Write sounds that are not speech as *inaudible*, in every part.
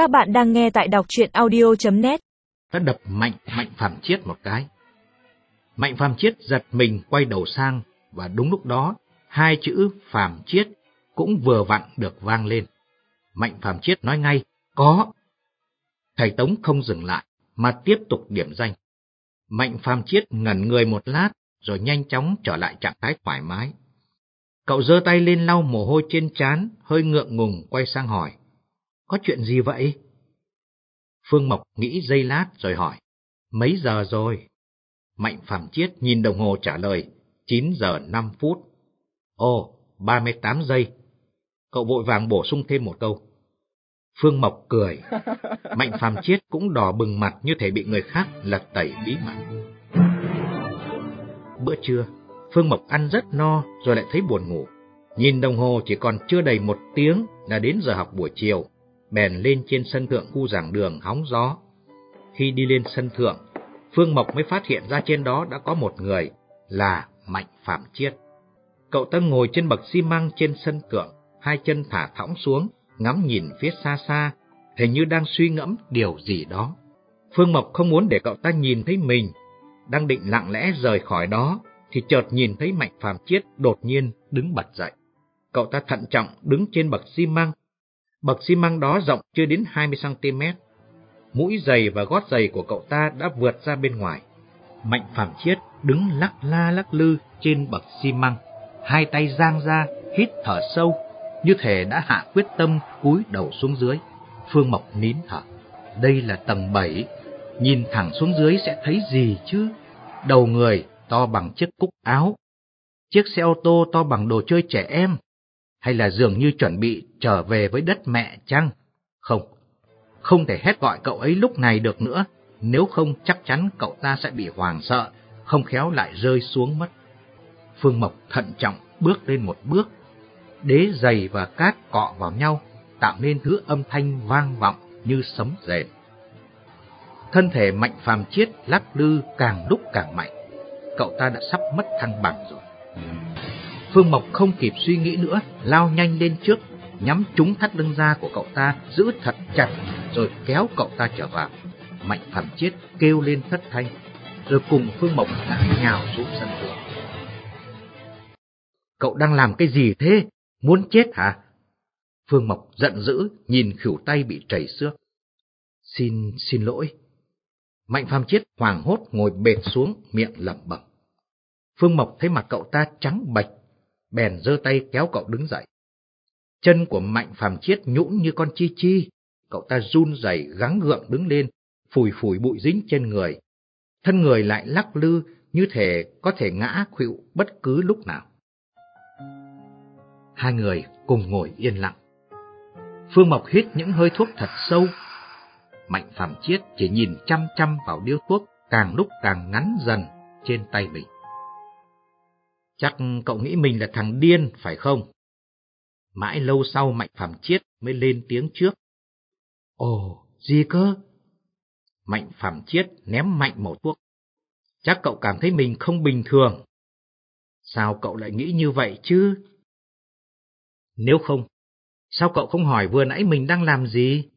Các bạn đang nghe tại đọc chuyện audio.net Đã đập mạnh Mạnh Phạm Chiết một cái. Mạnh Phạm Chiết giật mình quay đầu sang và đúng lúc đó hai chữ Phạm Chiết cũng vừa vặn được vang lên. Mạnh Phạm Chiết nói ngay, có. Thầy Tống không dừng lại, mà tiếp tục điểm danh. Mạnh Phạm Chiết ngẩn người một lát, rồi nhanh chóng trở lại trạng thái thoải mái. Cậu giơ tay lên lau mồ hôi trên trán, hơi ngượng ngùng quay sang hỏi. Có chuyện gì vậy? Phương Mộc nghĩ giây lát rồi hỏi. Mấy giờ rồi? Mạnh Phạm Chiết nhìn đồng hồ trả lời. 9 giờ 5 phút. Ồ, 38 giây. Cậu vội vàng bổ sung thêm một câu. Phương Mộc cười. *laughs* Mạnh Phạm Chiết cũng đỏ bừng mặt như thể bị người khác lật tẩy bí mật. Bữa trưa, Phương Mộc ăn rất no rồi lại thấy buồn ngủ. Nhìn đồng hồ chỉ còn chưa đầy một tiếng là đến giờ học buổi chiều, bèn lên trên sân thượng khu giảng đường hóng gió. Khi đi lên sân thượng, Phương Mộc mới phát hiện ra trên đó đã có một người, là Mạnh Phạm Chiết. Cậu ta ngồi trên bậc xi măng trên sân thượng, hai chân thả thõng xuống, ngắm nhìn phía xa xa, hình như đang suy ngẫm điều gì đó. Phương Mộc không muốn để cậu ta nhìn thấy mình, đang định lặng lẽ rời khỏi đó, thì chợt nhìn thấy Mạnh Phạm Chiết đột nhiên đứng bật dậy. Cậu ta thận trọng đứng trên bậc xi măng. Bậc xi măng đó rộng chưa đến 20cm. Mũi giày và gót giày của cậu ta đã vượt ra bên ngoài. Mạnh Phạm Chiết đứng lắc la lắc lư trên bậc xi măng, hai tay giang ra, hít thở sâu, như thể đã hạ quyết tâm cúi đầu xuống dưới. Phương Mộc nín thở. Đây là tầng 7, nhìn thẳng xuống dưới sẽ thấy gì chứ? Đầu người to bằng chiếc cúc áo, chiếc xe ô tô to bằng đồ chơi trẻ em, hay là dường như chuẩn bị trở về với đất mẹ chăng? Không, không thể hét gọi cậu ấy lúc này được nữa, nếu không chắc chắn cậu ta sẽ bị hoàng sợ, không khéo lại rơi xuống mất. Phương Mộc thận trọng bước lên một bước, đế giày và cát cọ vào nhau, tạo nên thứ âm thanh vang vọng như sấm rền. Thân thể mạnh phàm chiết lắc lư càng lúc càng mạnh, cậu ta đã sắp mất thăng bằng rồi. Phương Mộc không kịp suy nghĩ nữa, lao nhanh lên trước, nhắm trúng thắt lưng da của cậu ta, giữ thật chặt, rồi kéo cậu ta trở vào. Mạnh phàm chiết kêu lên thất thanh, rồi cùng Phương Mộc đã nhào xuống sân thượng. Cậu đang làm cái gì thế? Muốn chết hả? Phương Mộc giận dữ, nhìn khỉu tay bị chảy xước. Xin, xin lỗi. Mạnh phàm chiết hoàng hốt ngồi bệt xuống, miệng lẩm bẩm. Phương Mộc thấy mặt cậu ta trắng bạch bèn giơ tay kéo cậu đứng dậy. Chân của Mạnh Phàm Chiết nhũn như con chi chi, cậu ta run rẩy gắng gượng đứng lên, phủi phủi bụi dính trên người. Thân người lại lắc lư như thể có thể ngã khuỵu bất cứ lúc nào. Hai người cùng ngồi yên lặng. Phương Mộc hít những hơi thuốc thật sâu. Mạnh Phàm Chiết chỉ nhìn chăm chăm vào điếu thuốc càng lúc càng ngắn dần trên tay mình. Chắc cậu nghĩ mình là thằng điên, phải không? Mãi lâu sau Mạnh Phạm Chiết mới lên tiếng trước. Ồ, gì cơ? Mạnh Phạm Chiết ném mạnh màu thuốc. Chắc cậu cảm thấy mình không bình thường. Sao cậu lại nghĩ như vậy chứ? Nếu không, sao cậu không hỏi vừa nãy mình đang làm gì?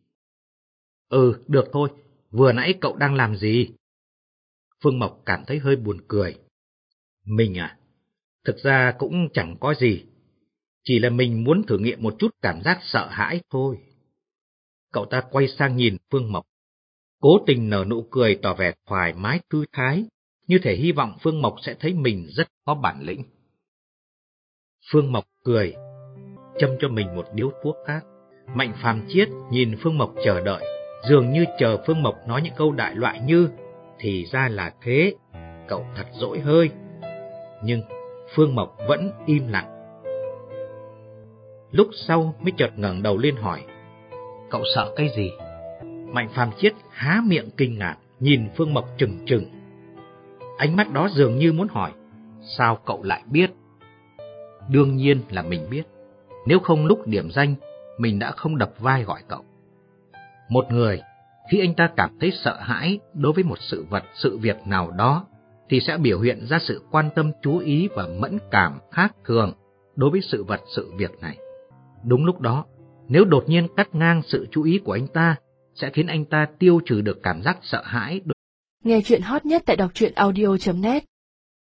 Ừ, được thôi, vừa nãy cậu đang làm gì? Phương Mộc cảm thấy hơi buồn cười. Mình à, Thực ra cũng chẳng có gì, chỉ là mình muốn thử nghiệm một chút cảm giác sợ hãi thôi. Cậu ta quay sang nhìn Phương Mộc, cố tình nở nụ cười tỏ vẻ thoải mái thư thái, như thể hy vọng Phương Mộc sẽ thấy mình rất có bản lĩnh. Phương Mộc cười, châm cho mình một điếu thuốc khác. Mạnh phàm chiết nhìn Phương Mộc chờ đợi, dường như chờ Phương Mộc nói những câu đại loại như thì ra là thế, cậu thật dỗi hơi. Nhưng Phương Mộc vẫn im lặng. Lúc sau mới chợt ngẩng đầu lên hỏi, cậu sợ cái gì? Mạnh Phàm Chiết há miệng kinh ngạc, nhìn Phương Mộc trừng trừng. Ánh mắt đó dường như muốn hỏi, sao cậu lại biết? Đương nhiên là mình biết, nếu không lúc điểm danh, mình đã không đập vai gọi cậu. Một người, khi anh ta cảm thấy sợ hãi đối với một sự vật, sự việc nào đó, thì sẽ biểu hiện ra sự quan tâm chú ý và mẫn cảm khác thường đối với sự vật sự việc này. Đúng lúc đó, nếu đột nhiên cắt ngang sự chú ý của anh ta, sẽ khiến anh ta tiêu trừ được cảm giác sợ hãi. Nghe chuyện hot nhất tại đọc truyện audio.net